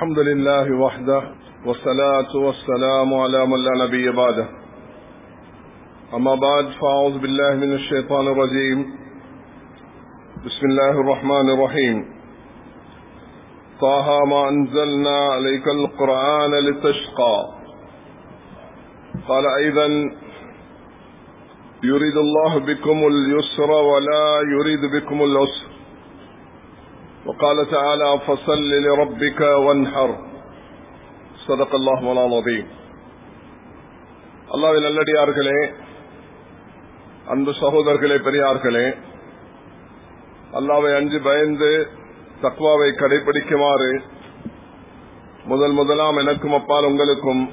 الحمد لله وحده والصلاة والسلام على من لا نبي بعده. أما بعد فأعوذ بالله من الشيطان الرجيم. بسم الله الرحمن الرحيم. طه ما أنزلنا عليك القرآن لتشقى. قال أيضا يريد الله بكم اليسر ولا يريد بكم العسر. وقال تعالى فصل لربك وانحر صدق الله مولانا العظيم அல்லாவின் நல்லடியார்களே அன்பு சகோதரர்களே பெரியார்களே அல்லாவை அஞ்சு பயந்து தக்வாவை கடைபிடிக்குமாறு முதல் முதலாம் எனக்கும் அப்பால் உங்களுக்கும்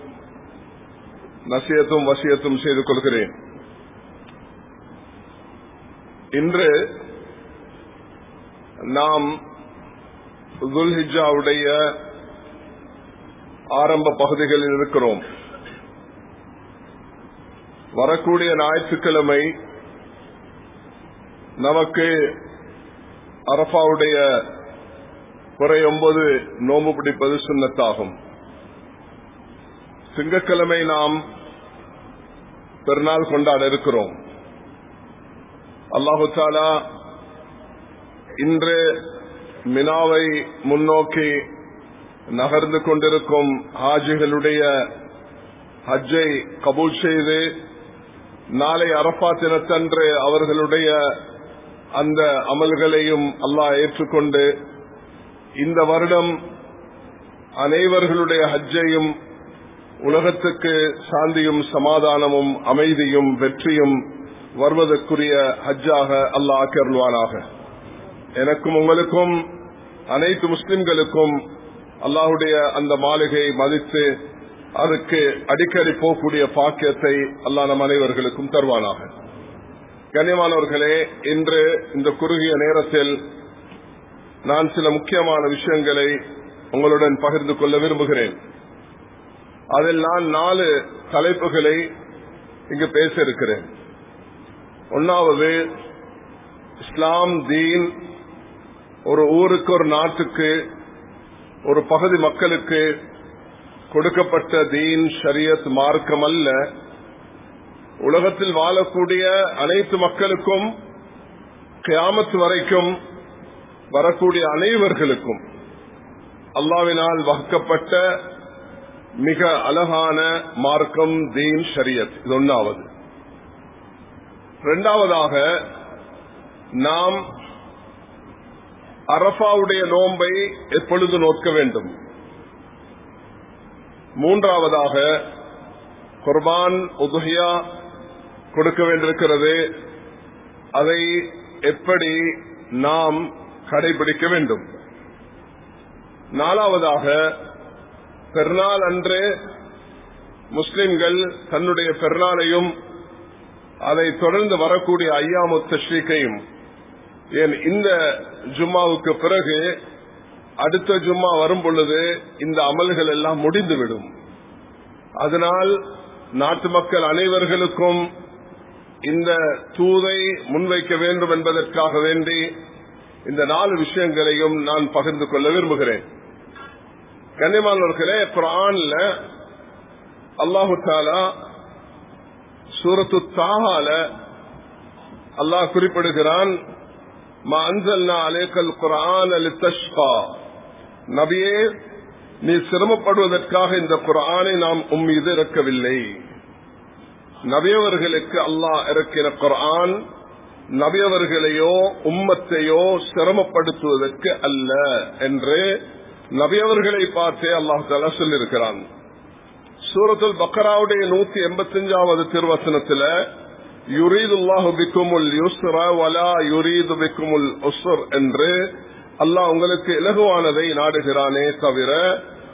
நசியத்தும் வசியத்தும் செய்து கொள்கிறேன் இன்று நாம் துல்ஹிஜாவுடைய ஆரம்ப பகுதிகளில் இருக்கிறோம். வரக்கூடிய ஞாயிற்றுக்கிழமை நமக்கு அரபாவுடைய குறை ஒன்பது நோம்பு பிடிப்பது சுண்ணத்தாகும். திங்கட்கிழமை நாம் பெருநாள் கொண்டாட இருக்கிறோம். அல்லாஹு தாலா இன்று மினாவை முன்னோக்கி நகர்ந்து கொண்டிருக்கும் ஹாஜிகளுடைய ஹஜ்ஜை கபூல் செய்து நாளை அரப்பா தினத்தன்று அவர்களுடைய அந்த அமல்களையும் அல்லாஹ் ஏற்றுக்கொண்டு இந்த வருடம் அனைவர்களுடைய ஹஜ்ஜையும் உலகத்துக்கு சாந்தியும் சமாதானமும் அமைதியும் வெற்றியும் வருவதற்குரிய ஹஜ்ஜாக அல்லாஹ் கருள்வானாக எனக்கும் உங்களுக்கும் அனைத்து முஸ்லிம்களுக்கும் அல்லாஹுடைய அந்த மாளிகையை மதித்து அதுக்கு அடிக்கடி போகக்கூடிய பாக்கியத்தை அல்லாஹ் நம் அனைவர்களுக்கும் தருவானாக. கண்ணியமானவர்களே இன்று இந்த குறுகிய நேரத்தில் நான் சில முக்கியமான விஷயங்களை உங்களுடன் பகிர்ந்து கொள்ள விரும்புகிறேன். அதில் நான் நாலு தலைப்புகளை இங்கு பேச இருக்கிறேன். ஒன்னாவது இஸ்லாம் தீன் ஒரு ஊருக்கு ஒரு நாட்டுக்கு ஒரு பகுதி மக்களுக்கு கொடுக்கப்பட்ட தீன் ஷரியத் மார்க்கம் அல்ல உலகத்தில் வாழக்கூடிய அனைத்து மக்களுக்கும் கியாமத்து வரைக்கும் வரக்கூடிய அனைவர்களுக்கும் அல்லாவினால் வகுக்கப்பட்ட மிக அழகான மார்க்கம் தீன் ஷரியத். இது ஒன்றாவது இரண்டாவதாக நாம் அரபாவுடைய நோன்பை எப்பொழுது நோக்க வேண்டும்? மூன்றாவதாக குர்பான் உதுஹியா கொடுக்க வேண்டியிருக்கிறது. அதை எப்படி நாம் கடைபிடிக்க வேண்டும்? நாலாவதாக பெருநாள் அன்று முஸ்லிம்கள் தன்னுடைய பெருநாளையும் அதை தொடர்ந்து வரக்கூடிய ஐயாமுத்த தஸ்ரீக்கையும் ஏன் இந்த ஜும்மாவுக்கு பிறகு அடுத்த ஜும்மா வரும் பொழுது இந்த அமல்கள் எல்லாம் முடிந்துவிடும். அதனால் நாட்டு மக்கள் அனைவர்களுக்கும் இந்த தூதை முன்வைக்க வேண்டும் என்பதற்காக வேண்டி இந்த நாலு விஷயங்களையும் நான் பகிர்ந்து கொள்ள விரும்புகிறேன். கன்னிமானவர்களே குரான்ல அல்லாஹு தாலா சூரத்து தாகால அல்லாஹ் குறிப்பிடுகிறான் நபியே நீ சிரமப்படுவதற்காக இந்த குரானை நாம் உம்மீது இறக்கவில்லை. நபியவர்களுக்கு அல்லாஹ் இறக்கிற குரான் நபியவர்களையோ உம்மத்தையோ சிரமப்படுத்துவதற்கு அல்ல என்று நபியவர்களை பார்த்தே அல்லாஹ் தாலா சொல்லியிருக்கிறான். சூரத்துல் பக்கராவுடைய நூத்தி எண்பத்தி அஞ்சாவது திருவசனத்துல யுரீது அல்லாஹு பிக்குமுல் யுஸ்ரா வலா யுரீது பிக்குமுல் என்று அல்லாஹ் உங்களுக்கு இலகுவானதை நாடுகிறானே தவிர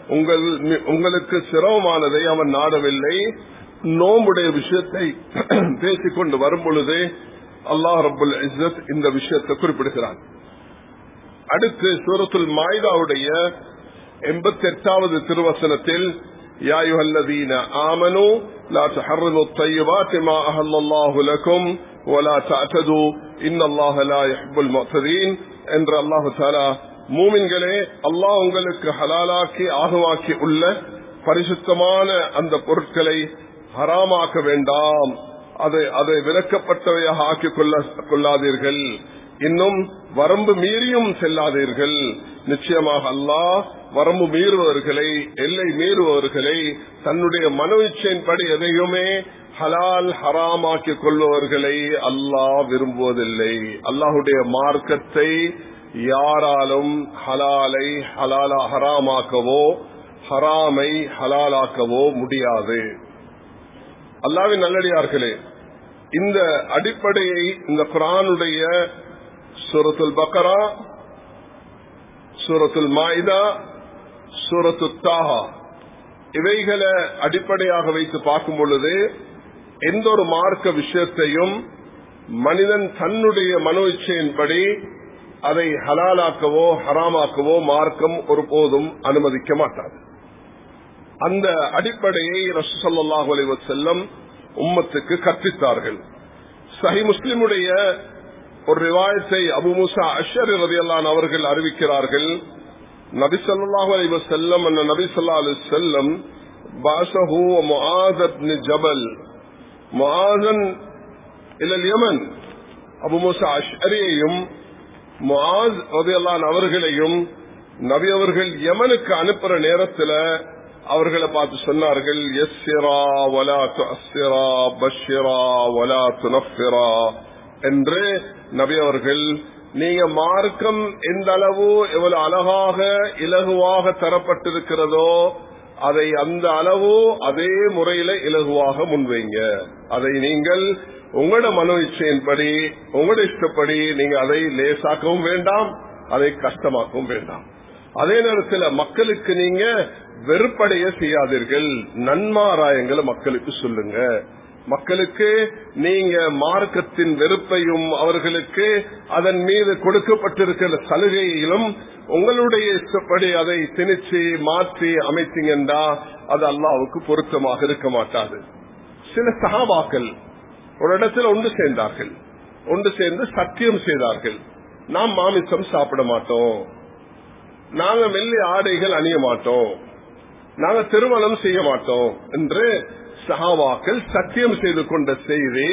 உங்கள் உங்களுக்கு சிரமமானதை அவன் நாடவில்லை. நோம்புடைய விஷயத்தை பேசிக்கொண்டு வரும் பொழுது அல்லாஹ் ரபுல் இஸ்ரத் இந்த விஷயத்தை குறிப்பிடுகிறான். அடுத்து சூரத்துல் மாய்தாவுடைய எண்பத்தி எட்டாவது திருவசனத்தில் யாயுஹல்லதீன ஆமனு لا تحرموا الطيبات ما أهل الله لكم ولا تعتدوا إن الله لا يحب المعتدين என்று அல்லாஹு தாலா மூமின்களே அல்லாஹ் உங்களுக்கு ஹலாலாக்கி ஆகவாக்கி உள்ள பரிசுத்தமான அந்த பொருட்களை ஹராமாக்க வேண்டாம் அதை அதை விலக்கப்பட்டவையாக ஆக்கிக் கொள்ள கொள்ளாதீர்கள் இன்னும் வரம்பு மீறியும் செல்லாதீர்கள். நிச்சயமாக அல்லாஹ் வரம்பு மீறுபவர்களை எல்லை மீறுபவர்களை தன்னுடைய மனோ இச்சையின்படி எதையுமே ஹலால் ஹராமாக்கிக் கொள்பவர்களை அல்லாஹ் விரும்புவதில்லை. அல்லாஹுடைய மார்க்கத்தை யாராலும் ஹலாலை ஹலாலா ஹராமாக்கவோ ஹராமை ஹலாலாக்கவோ முடியாது. அல்லாவின் நல்லடியார்களே இந்த அடிப்படையை இந்த குரானுடைய சூரத்துல் பக்கரா சூரத்துல் மாயிதா சூரத்து தாகா இவைகளை அடிப்படையாக வைத்து பார்க்கும் பொழுது எந்த ஒரு மார்க்க விஷயத்தையும் மனிதன் தன்னுடைய மனோ இச்சையின்படி அதை ஹலாலாக்கவோ ஹராமாக்கவோ மார்க்கம் ஒருபோதும் அனுமதிக்க மாட்டாது. அந்த அடிப்படையை ரசூசல்லாஹ் செல்லம் உம்மத்துக்கு கற்பித்தார்கள். சஹி முஸ்லிமுடைய ஒரு ரிவாயத்தை அபு முசா அஷர் ரதியல்லான் அவர்கள் அறிவிக்கிறார்கள். நபி ஸல்லல்லாஹு அலைஹி செல்லம் அன்ன நபி சொல்லா அலு செல்லம் பாஸஹு ஜபல். முஆதன் இல யமன். அபு முசா அஷ்அரியையும் முஆஸ் ரதியல்லான் அவர்களையும் நபி அவர்கள் யமனுக்கு அனுப்புற நேரத்தில் அவர்களை பார்த்து சொன்னார்கள் எஸ்ஸிரா வலா துஅஸ்ஸிரா பஷ்ஷிரா வலா துனஃபிரா என்று நபி அவர்கள் நீங்க மார்க்கம் எந்த அளவு எவ்வளவு அழகாக இலகுவாக தரப்பட்டிருக்கிறதோ அதை அந்த அளவு அதே முறையில இலகுவாக முன்வைங்க. அதை நீங்கள் உங்களோட மனோ இச்சையின்படி உங்களோட இஷ்டப்படி நீங்க அதை லேசாக்கவும் வேண்டாம் அதை கஷ்டமாக்கவும் வேண்டாம். அதே நேரத்தில் மக்களுக்கு நீங்க வெறுப்படைய செய்யாதீர்கள். நன்மாராயங்களை மக்களுக்கு சொல்லுங்க. மக்களுக்கு நீங்க மார்க்கத்தின் வெறுப்பையும் அவர்களுக்கு அதன் மீது கொடுக்கப்பட்டிருக்கிற சலுகையிலும் உங்களுடைய இஷ்டப்படி அதை திணிச்சு மாற்றி அமைத்தீங்கன்னா அது அல்லாவுக்கு பொருத்தமாக இருக்க மாட்டாது. சில சகாபாக்கள் ஒரு இடத்துல ஒன்று சேர்ந்தார்கள். ஒன்று சேர்ந்து சத்தியம் செய்தார்கள். நாம் மாமிசம் சாப்பிட மாட்டோம். நாங்க மெல்லி ஆடைகள் அணிய மாட்டோம். நாங்க திருமணம் செய்ய மாட்டோம் என்று சஹாபாக்கள் சத்தியம் செய்து கொண்ட செய்தி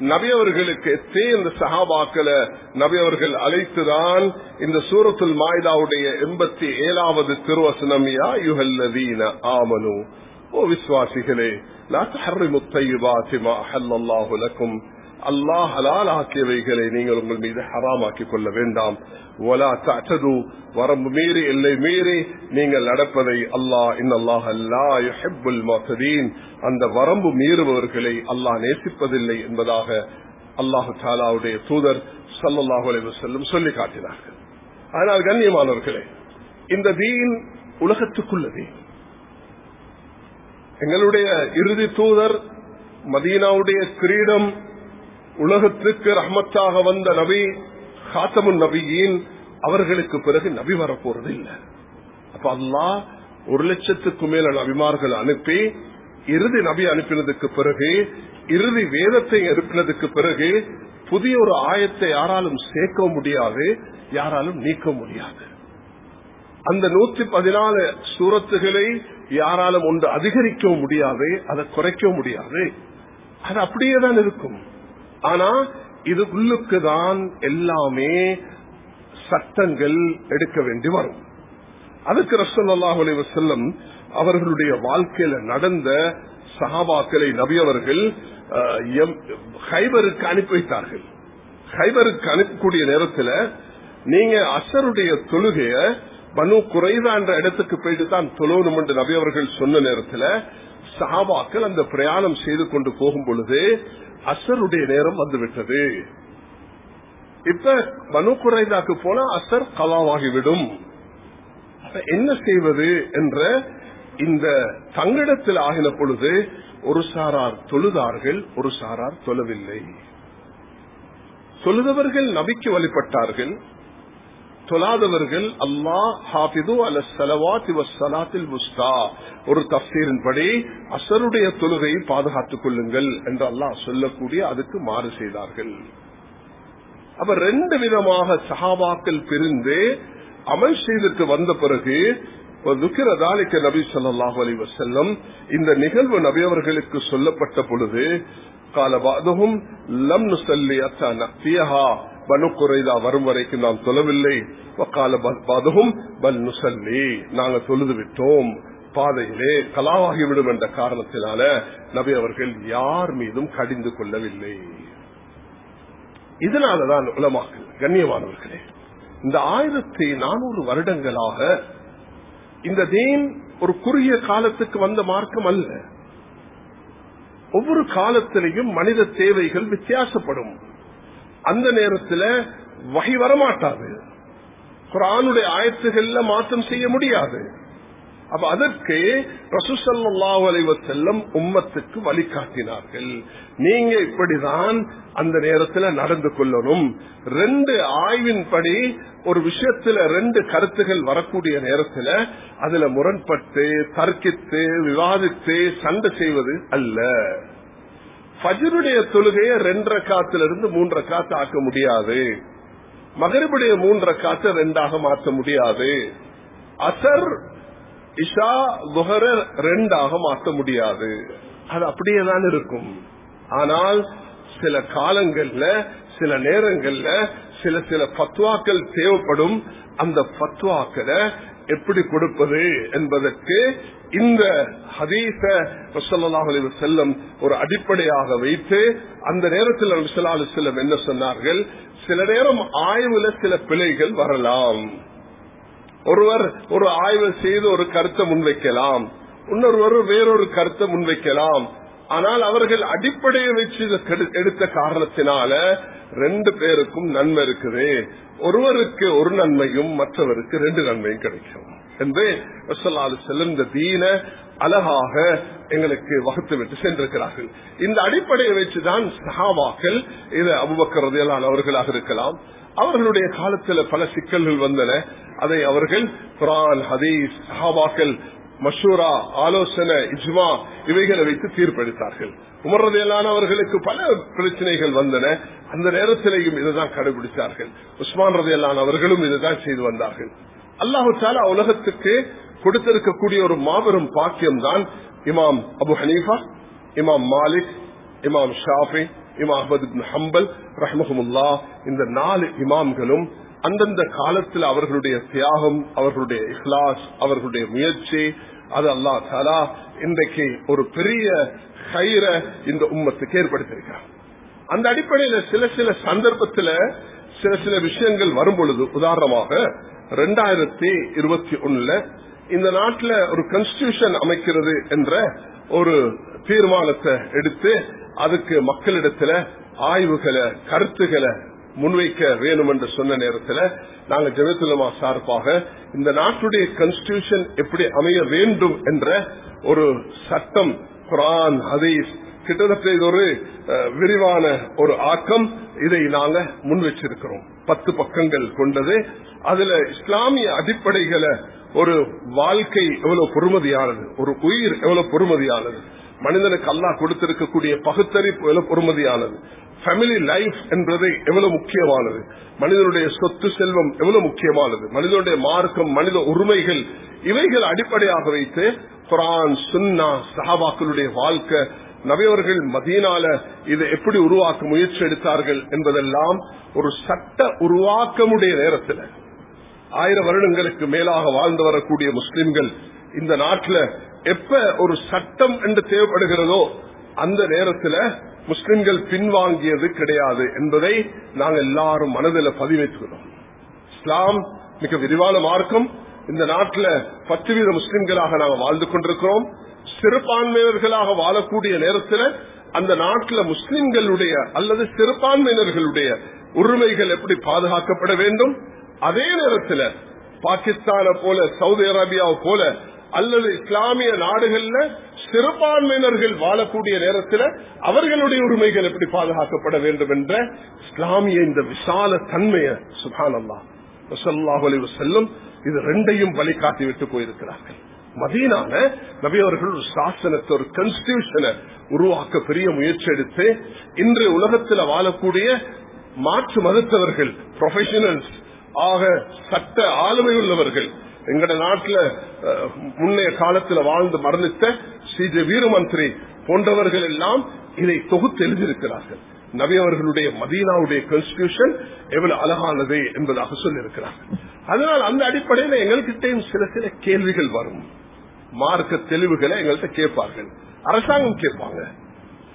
நபியவர்களுக்கு எத்தே இந்த சஹாபாக்களை நபியவர்கள் அழைத்துதான் இந்த சூரத்துல் மாய்தாவுடைய எண்பத்தி ஏழாவது திருவசனம் யா ஆமனு. ஓ விஸ்வாசிகளே அல்லாஹ் ஹலால் ஆக்கியவைகளை நீங்கள் உங்கள் மீது ஹராமாக்கிக் கொள்ள வேண்டாம். ஒலா தது வரம்பு மீறி எல்லை மீறி நீங்கள் நடப்பதை அல்லாஹ் இன்னல்லாஹ் அல்லா மசதீன் அந்த வரம்பு மீறுபவர்களை அல்லாஹ் நேசிப்பதில்லை என்பதாக அல்லாஹு தாலாவுடைய தூதர் ஸல்லல்லாஹு அலைஹி சொல்லி காட்டினார்கள். ஆனால் கண்ணியமானவர்களே இந்த தீன் உலகத்துக்குள்ளது எங்களுடைய இறுதி தூதர் மதீனாவுடைய கிரீடம் உலகத்துக்கு ரஹமத்தாக வந்த நபி ஹாத்தமுன் நபியின் அவர்களுக்கு பிறகு நபி வரப்போறது இல்லை. அப்ப அல்லா ஒரு லட்சத்துக்கு மேல நபிமார்கள் அனுப்பி இறுதி நபி அனுப்பினதுக்கு பிறகு இறுதி வேதத்தை அனுப்பினதுக்கு பிறகு புதிய ஒரு ஆயத்தை யாராலும் சேர்க்க முடியாது யாராலும் நீக்க முடியாது. அந்த நூத்தி பதினாலு சூரத்துகளை யாராலும் ஒன்று அதிகரிக்கவும் முடியாது அதை குறைக்கவும் முடியாது. அது அப்படியே தான் இருக்கும். ஆனா இது உள்ளுக்கு தான் எல்லாமே சட்டங்கள் எடுக்க வேண்டி வரும். அதுக்கு ரசல்லாஹ் அலி அவர்களுடைய வாழ்க்கையில நடந்த சஹாபாக்களை நபியவர்கள் ஹைபருக்கு அனுப்பி வைத்தார்கள். ஹைபருக்கு அனுப்பக்கூடிய நேரத்தில் நீங்க அசருடைய தொழுகைய பனு குறைதா என்ற இடத்துக்கு போயிட்டு தான் தொழணும் என்று நபியவர்கள் சொன்ன நேரத்தில் சஹாபாக்கள் அந்த பிரயாணம் செய்து கொண்டு போகும் பொழுது அசருடைய நேரம் வந்துவிட்டது. இப்ப மனு குறைதாக்கு போனா அசர் கலாவாகிவிடும் என்ன செய்வது என்ற இந்த தங்கிடத்தில் ஆகின பொழுது ஒரு சாரார் தொழுதார்கள் ஒரு சாரார் தொழவில்லை. தொழுதவர்கள் நபிக்கு வழிபட்டார்கள் தொழாதவர்கள் அல்லாஹ் ஹாபிது அல சலவாத் சலாத்தில் முஸ்தா ஒரு தப்சீரின் படி அசருடைய தொழுகையை பாதுகாத்துக் கொள்ளுங்கள் என்று அல்லாஹ் சொல்லக்கூடிய அதுக்கு மாறு செய்தார்கள். அப்ப ரெண்டு விதமாக சஹாபாக்கள் பிரிந்து அமல் செய்துட்டு வந்த பிறகு துக்கிரதாலிக்க நபி சொல்லாஹு அலி வசல்லம் இந்த நிகழ்வு நபி அவர்களுக்கு சொல்லப்பட்ட பொழுது காலபாதகும் லம் நுசல்லி அத்தா பனு குறைதா வரும் வரைக்கும் நாம் தொழவில்லை கால பாதகும் பல் நுசல்லி. நாங்கள் தொழுது விட்டோம் பாதையிலே கலாவாகிவிடும் என்ற காரணத்தினால நபி அவர்கள் யார் மீதும் கடிந்து கொள்ளவில்லை. இதனாலதான் உலமாக்கள் கண்ணியமானவர்களே இந்த ஆயிரத்தி நானூறு வருடங்களாக இந்த தேன் ஒரு குறுகிய காலத்துக்கு வந்த மார்க்கம் அல்ல. ஒவ்வொரு காலத்திலையும் மனித தேவைகள் வித்தியாசப்படும். அந்த நேரத்தில் வகை வரமாட்டாது. குரானுடைய ஆயத்துகள்ல மாற்றம் செய்ய முடியாது. அப்ப அதற்கு ரசூசல்லாஹு அலைவ செல்லம் உம்மத்துக்கு வழிகாட்டினார்கள். நீங்க இப்படிதான் அந்த நேரத்தில் நடந்து கொள்ளணும். ரெண்டு ஆய்வின்படி ஒரு விஷயத்துல ரெண்டு கருத்துகள் வரக்கூடிய நேரத்தில் அதுல முரண்பட்டு தர்க்கித்து விவாதித்து சண்டை செய்வது அல்ல. பஜருடைய தொழுகையை ரெண்டரை காத்திலிருந்து மூன்றரை காத்து ஆக்க முடியாது. மகரிபுடைய மூன்றரை காத்து ரெண்டாக மாற்ற முடியாது. அசர் இஷா குஹர ரெண்டாக மாற்ற முடியாது. அது அப்படியே தான் இருக்கும். ஆனால் சில காலங்கள்ல சில நேரங்கள்ல சில சில பத்வாக்கள் தேவைப்படும். அந்த பத்வாக்களை எப்படி கொடுப்பது என்பதற்கு இந்த ஹதீச செல்லம் ஒரு அடிப்படையாக வைத்து அந்த நேரத்தில் செல்லம் என்ன சொன்னார்கள்? சில நேரம் ஆய்வுல சில பிழைகள் வரலாம். ஒருவர் ஒரு ஆய்வு செய்து ஒரு கருத்தை முன்வைக்கலாம். இன்னொருவர் வேறொரு கருத்தை முன்வைக்கலாம். ஆனால் அவர்கள் அடிப்படையை வச்சு எடுத்த காரணத்தினால ரெண்டு பேருக்கும் நன்மை இருக்குது. ஒருவருக்கு ஒரு நன்மையும் மற்றவருக்கு ரெண்டு நன்மையும் கிடைக்கும். என்று செல்லும் இந்த தீன அழகாக எங்களுக்கு வகுத்து விட்டு சென்றிருக்கிறார்கள். இந்த அடிப்படையை வச்சுதான் சஹாவாக்கள் இது அபுபக்கரதையிலான அவர்களாக இருக்கலாம். அவர்களுடைய காலத்தில் பல சிக்கல்கள் வந்தன. அதை அவர்கள் குரான் ஹதீஸ் சஹாபாக்கள் மஷூரா ஆலோசனை இஜ்மா இவைகளை வைத்து தீர்ப்பளித்தார்கள் உமர்றதையிலான அவர்களுக்கு பல பிரச்சனைகள் வந்தன. அந்த நேரத்திலேயும் இதுதான் கடைபிடித்தார்கள் உஸ்மான் ரதையிலான அவர்களும் இதுதான் செய்து வந்தார்கள். அல்லாஹு சாலா உலகத்துக்கு கொடுத்திருக்கக்கூடிய ஒரு மாபெரும் பாக்கியம் தான் இமாம் அபு ஹனீஃபா இமாம் மாலிக் இமாம் ஷாஃபி இமாம் அஹமது ஹம்பல் ரஹமஹமுல்லா. இந்த நாலு இமாம்களும் அந்தந்த காலத்தில் அவர்களுடைய தியாகம் அவர்களுடைய இஹ்லாஸ் அவர்களுடைய முயற்சி அது அல்லா தாலா இன்றைக்கு ஒரு பெரிய கயிற இந்த உம்மத்துக்கு ஏற்படுத்தியிருக்கிறார். அந்த அடிப்படையில் சில சில சந்தர்ப்பத்தில் சில சில விஷயங்கள் வரும் பொழுது உதாரணமாக ரெண்டாயிரத்தி இருபத்தி ஒண்ணுல இந்த நாட்டில் ஒரு கன்ஸ்டியூஷன் அமைக்கிறது என்ற ஒரு தீர்மானத்தை எடுத்து அதுக்கு மக்களிடத்துல ஆய்வுகளை கருத்துக்களை முன்வைக்க வேணும் என்று சொன்ன நேரத்தில் நாங்கள் ஜெயத்துலமா சார்பாக இந்த நாட்டுடைய கன்ஸ்டியூஷன் எப்படி அமைய வேண்டும் என்ற ஒரு சட்டம் குரான் ஹதீஸ் கிட்டத்தட்ட இது ஒரு விரிவான ஒரு ஆக்கம் இதை நாங்க முன் வச்சிருக்கிறோம் பத்து பக்கங்கள் கொண்டது. அதுல இஸ்லாமிய அடிப்படைகளை ஒரு வாழ்க்கை எவ்வளவு பொறுமதியானது ஒரு உயிர் எவ்வளவு பொறுமதியானது மனிதனுக்கு அல்லா கொடுத்திருக்கக்கூடிய பகுத்தறிப்பு எவ்வளவு பொறுமதியானது ஃபேமிலி லைஃப் என்பது எவ்வளவு முக்கியமானது மனிதனுடைய சொத்து செல்வம் எவ்வளவு முக்கியமானது மனிதனுடைய மார்க்கம் மனித உரிமைகள் இவைகள் அடிப்படையாக வைத்து குரான் சுன்னா சஹாபாக்களுடைய வாழ்க்கை நபியவர்கள் மதியனால இதை எப்படி உருவாக்க முயற்சி எடுத்தார்கள் என்பதெல்லாம் ஒரு சட்ட உருவாக்கமுடைய நேரத்தில். ஆயிரம் வருடங்களுக்கு மேலாக வாழ்ந்து வரக்கூடிய முஸ்லிம்கள் இந்த நாட்டில் எப்ப ஒரு சட்டம் என்று தேவைப்படுகிறதோ அந்த நேரத்தில் முஸ்லிம்கள் பின்வாங்கியது கிடையாது என்பதை நாங்கள் எல்லாரும் மனதில் பதிவேற்றுகிறோம் இஸ்லாம் மிக விரிவான மார்க்கம். இந்த நாட்டில் பத்து வீத முஸ்லிம்களாக நாங்கள் வாழ்ந்து கொண்டிருக்கிறோம். சிறுபான்மையினர்களாக வாழக்கூடிய நேரத்தில் அந்த நாட்டில் முஸ்லிம்களுடைய அல்லது சிறுபான்மையினர்களுடைய உரிமைகள் எப்படி பாதுகாக்கப்பட வேண்டும்? அதே நேரத்தில் பாகிஸ்தான போல சவுதி அரேபியாவை போல அல்லது இஸ்லாமிய நாடுகள்ல சிறுபான்மையினர்கள் வாழக்கூடிய நேரத்தில் அவர்களுடைய உரிமைகள் எப்படி பாதுகாக்கப்பட வேண்டும் என்ற இஸ்லாமிய இந்த விசால தன்மையை சுபானல்லா செல்லும் இது ரெண்டையும் வழிகாட்டி விட்டு போயிருக்கிறார்கள். மதீனால நபியவர்கள் ஒரு சாசனத்தை ஒரு கன்ஸ்டியூஷனை உருவாக்க பெரிய முயற்சி எடுத்து இன்று உலகத்தில் வாழக்கூடிய மாற்று மதத்தவர்கள் ப்ரொஃபஷனல்ஸ் ஆக சட்ட ஆளுமை உள்ளவர்கள் எங்கட நாட்டில் முன்னைய காலத்தில் வாழ்ந்து மரணித்த ஸ்ரீ ஜெ. வீரமந்திரி போன்றவர்கள் எல்லாம் இதை தொகுத்து எழுதியிருக்கிறார்கள். நபி அவர்களுடைய மதீனாவுடைய கான்ஸ்டியூஷன் எவ்வளவு அழகானது என்பதாக சொல்லியிருக்கிறார்கள். அதனால் அந்த அடிப்படையில் எங்கள்கிட்டையும் சில சில கேள்விகள் வரும். மார்க்க தெளிவுகளை எங்கள்கிட்ட கேட்பார்கள். அரசாங்கம் கேட்பாங்க.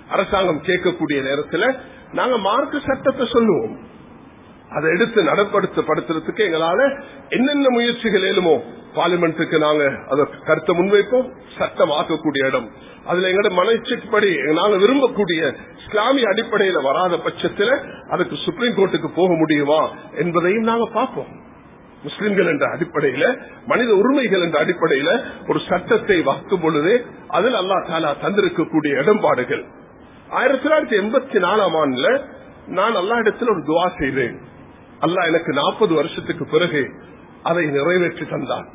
அரசாங்கம் கேட்கக்கூடிய நேரத்தில் நாங்க மார்க்க சட்டத்தை சொல்லுவோம். அதை எடுத்து நடப்படுத்தப்படுத்துறதுக்கு எங்களால என்னென்ன முயற்சிகள் ஏழுமோ பார்லிமெண்ட்டுக்கு நாங்க அதை கருத்தை முன்வைப்போம். சட்டம் ஆக்கக்கூடிய இடம். அதுல எங்களோட மனச்சிப்படி நாங்க விரும்பக்கூடிய இஸ்லாமிய அடிப்படையில வராத பட்சத்தில் அதுக்கு சுப்ரீம் கோர்ட்டுக்கு போக முடியுமா என்பதையும் நாங்க பார்ப்போம். முஸ்லிம்கள் என்ற அடிப்படையில மனித உரிமைகள் என்ற அடிப்படையில ஒரு சட்டத்தை வாக்கும் பொழுது அதில் அல்லா தாலா தந்திருக்கக்கூடிய இடம்பாடுகள். ஆயிரத்தி தொள்ளாயிரத்தி எண்பத்தி நாலாம் ஆண்டுல நான் அல்லா இடத்துல ஒரு துவா செய்தேன். அல்லாஹ் எனக்கு நாற்பது வருஷத்துக்கு பிறகு அதை நிறைவேற்றி தந்தான்.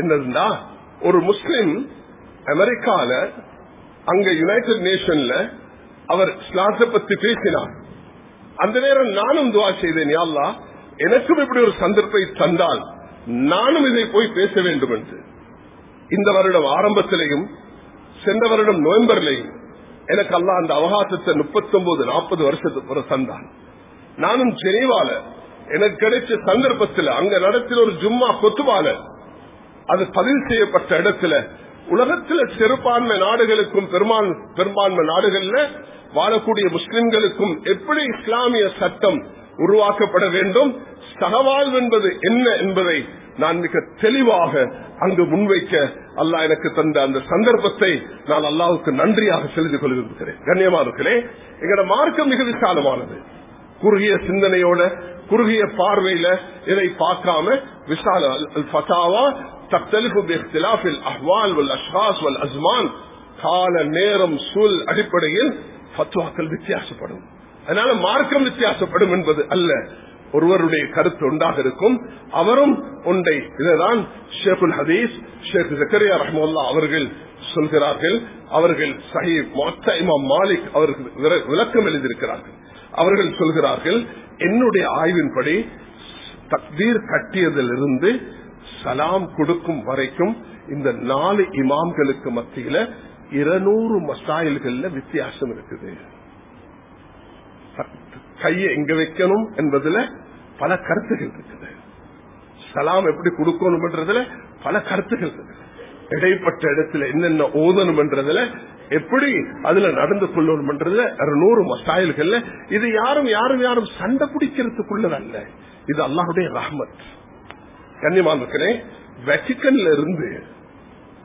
என்னதுன்னா ஒரு முஸ்லிம் அமெரிக்கால அங்க யுனைடெட் நேஷன்ல அவர் இஸ்லாத்தை பத்தி பேசினார். அந்த நேரம் நானும் துவா செய்தேன் யாழ்லா எனக்கும் இப்படி ஒரு சந்தர்ப்பை தந்தால் நானும் இதை போய் பேச வேண்டும் என்று. இந்த வருடம் ஆரம்பத்திலையும் சென்ற வருடம் நவம்பர்லையும் எனக்கு அல்லா அந்த அவகாசத்தை முப்பத்தி ஒன்பது நாற்பது வருஷத்துக்கு பிறகு தந்தான். நானும் ஜெனீவால எனக்கு கிடைச்ச சந்தர்ப்பத்தில் அங்க நடத்தின ஒரு ஜும்மா கொத்துவால அது பதிவு செய்யப்பட்ட இடத்துல உலகத்தில் சிறுபான்மை நாடுகளுக்கும் பெரும்பான்- பெரும்பான்மை நாடுகள்ல வாழக்கூடிய முஸ்லிம்களுக்கும் எப்படி இஸ்லாமிய சட்டம் உருவாக்கப்பட வேண்டும் சகவாழ்வு என்பது என்ன என்பதை நான் மிக தெளிவாக அங்கு முன்வைக்க அல்லாஹ் எனக்கு தந்த அந்த சந்தர்ப்பத்தை நான் அல்லாவுக்கு நன்றியாக செலுத்திக் கொள்கிறேன். கண்ணியமா இருக்கிறேன் எங்களோட மார்க்கம் மிக விசாலமானது. குறுகிய சிந்தனையோட குறுகிய பார்வையில இதை பார்க்காம விசால அல் அஹ்வால் வல் அஸ்மான் கால நேரம் சூழ் அடிப்படையில் ஃபத்வாக்கள் வித்தியாசப்படும். அதனால மார்க்கம் வித்தியாசப்படும் என்பது அல்ல. ஒருவருடைய கருத்து உண்டாக இருக்கும். அவரும் ஒன்றை இதுதான் ஷேகுல் ஹதீஸ் ஷேக் ஜக்கரியா ரஹமுல்லா அவர்கள் சொல்கிறார்கள். அவர்கள் சஹி மொத்த இமாம் மாலிக் அவர்கள் விளக்கம் எழுதியிருக்கிறார்கள். அவர்கள் சொல்கிறார்கள் என்னுடைய ஆய்வின்படி தக்தீர் கட்டியதிலிருந்து சலாம் கொடுக்கும் வரைக்கும் இந்த நாலு இமாம்களுக்கு மத்தியில இருநூறு மசாயில்கள்ல வித்தியாசம் இருக்குது. கையை எங்க வைக்கணும் என்பதுல பல கருத்துகள் இருக்குது. சலாம் எப்படி கொடுக்கணும்ன்றதுல பல கருத்துகள் இருக்குது. இடைப்பட்ட இடத்துல என்னென்ன ஓதணும் என்றதுல எப்படி அதுல நடந்து கொள்ளணும்ன்றதுல நூறு மசாயல்கள் இது யாரும் யாரும் யாரும் சண்டை பிடிக்கிறதுக்குள்ளதல்ல. இது அல்லாஹுடைய ரஹ்மத். கன்னிமானுக்கிறே வெட்டிக்கன்ல இருந்து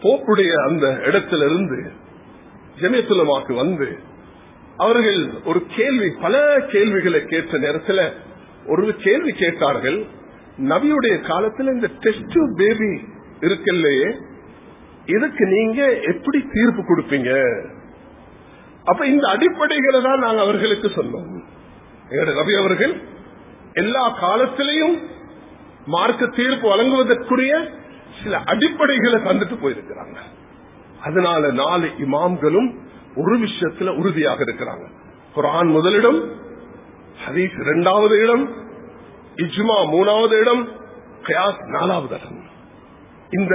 போப்புடைய அந்த இடத்துல இருந்து ஜெமியத்துலமாக்கு வந்து அவர்கள் ஒரு கேள்வி பல கேள்விகளை கேட்ட நேரத்தில் ஒரு கேள்வி கேட்டார்கள் நபியுடைய காலத்தில் இந்த டெஸ்ட் பேபி இருக்கல்லையே இதுக்கு நீங்க எப்படி தீர்ப்பு கொடுப்பீங்க? அப்ப இந்த அடிப்படைகளை தான் நாங்கள் அவர்களுக்கு சொன்னோம். எங்களுடைய ரவி அவர்கள் எல்லா காலத்திலையும் மார்க்க தீர்ப்பு வழங்குவதற்குரிய சில அடிப்படைகளை தந்துட்டு போயிருக்கிறாங்க. அதனால நாலு இமாம்களும் ஒரு விஷயத்துல உறுதியாக இருக்கிறாங்க. குரான் முதலிடம் ஹதீஸ் இரண்டாவது இடம் இஜ்மா மூணாவது இடம் கயாஸ் நாலாவது இடம். இந்த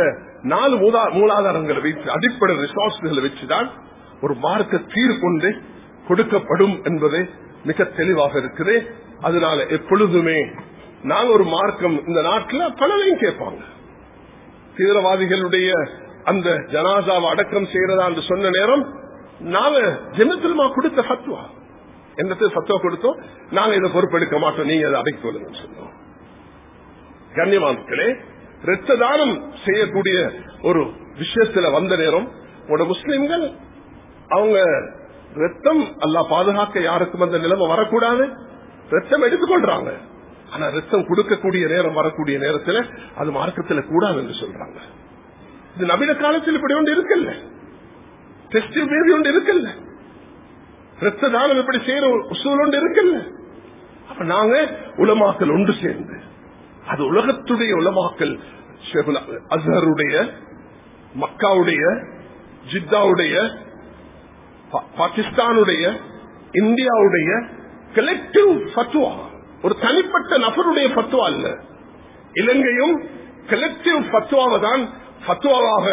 நாலு மூலாதாரங்களை வைத்து அடிப்படை ரிசோர்ஸ்களை வச்சுதான் ஒரு மார்க்க தீர்க்கொண்டு கொடுக்கப்படும் என்பது மிக தெளிவாக இருக்குது. அதனால எப்பொழுதுமே நாங்க ஒரு மார்க்கம் இந்த நாட்டில் பலரையும் கேட்பாங்க. தீவிரவாதிகளுடைய அந்த ஜனாசாவை அடக்கம் செய்யறதா என்று சொன்ன நேரம் நாங்க ஜெனத்தில்மா கொடுத்த சத்துவா என்னத்தை சத்துவா கொடுத்தோம்? நாங்க இதை பொறுப்பெடுக்க மாட்டோம். நீங்க அதை அடைக்கொள்ளுங்க சொன்னோம். கண்ணியவான்களே இரத்த தானம் செய்யக்கூடிய ஒரு விஷயத்துல வந்த நேரம் உட முஸ்லிம்கள் அவங்க ரத்தம் அல்லா பாதுகாக்க யாருக்கும் அந்த நிலைமை வரக்கூடாது. ரத்தம் எடுத்துக்கொள்றாங்க. ஆனா ரத்தம் கொடுக்கக்கூடிய நேரம் வரக்கூடிய நேரத்துல அது மார்க்கத்துல கூடாது என்று சொல்றாங்க. இது நவீன காலத்தில் இப்படி ஒன்று இருக்குல்ல. டெஸ்டிவ் பேபி ஒன்று இருக்குல்ல. ரத்த தானம் இப்படி செய்யற ஒரு உசூல் ஒன்று இருக்குல்ல. அப்ப நாங்க உலமாக்கல் ஒன்று சேர்ந்து அது உலகத்துடைய உலமாக்கல் அசருடைய மக்காவுடைய ஜித்தாவுடைய பாகிஸ்தானுடைய இந்தியாவுடைய கலெக்டிவ் பத்துவா ஒரு தனிப்பட்ட நபருடைய பத்துவா இல்ல இலங்கையும் கலெக்டிவ் பத்துவாவை தான் பத்துவாவாக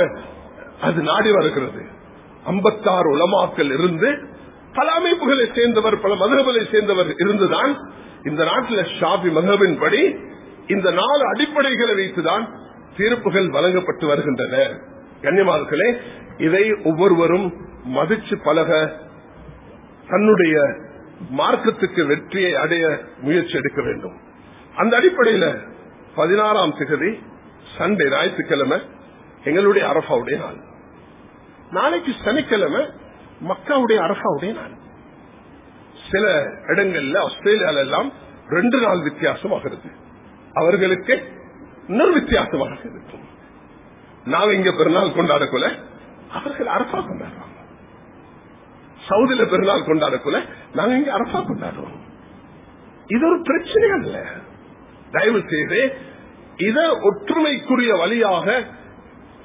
அது நாடி வருகிறது. ஐம்பத்தாறு உலமாக்கள் இருந்து பல அமைப்புகளை சேர்ந்தவர் பல மதகுகளை சேர்ந்தவர் இருந்துதான் இந்த நாட்டில் ஷாபி மதுரவின் படி இந்த நாலு அடிப்படைகளை வைத்துதான் தீர்ப்புகள் வழங்கப்பட்டு வருகின்றன. கண்ணியமார்களே இதை ஒவ்வொருவரும் மதிச்சு பழக தன்னுடைய மார்க்கத்துக்கு வெற்றியை அடைய முயற்சி எடுக்க வேண்டும். அந்த அடிப்படையில் பதினாறாம் திகதி சண்டே ஞாயிற்றுக்கிழமை எங்களுடைய அரபாவுடைய நாள். நாளைக்கு சனிக்கிழமை மக்காவுடைய அரபாவுடைய நாள். சில இடங்கள்ல ஆஸ்திரேலியால எல்லாம் ரெண்டு நாள் வித்தியாசம் ஆகிறது. அவர்களுக்கு இன்னொரு வித்தியாசமாக இருக்கும். நாங்க இங்க பெருநாள் கொண்டாடக்குள்ள அவர்கள் அரசா கொண்டாடுவாங்க. சவுதியில பெருநாள் கொண்டாடக்குள்ள நாங்க இங்க அரசா கொண்டாடுறோம் இது ஒரு பிரச்சனை அல்ல. தயவு செய்து இத ஒற்றுமைக்குரிய வழியாக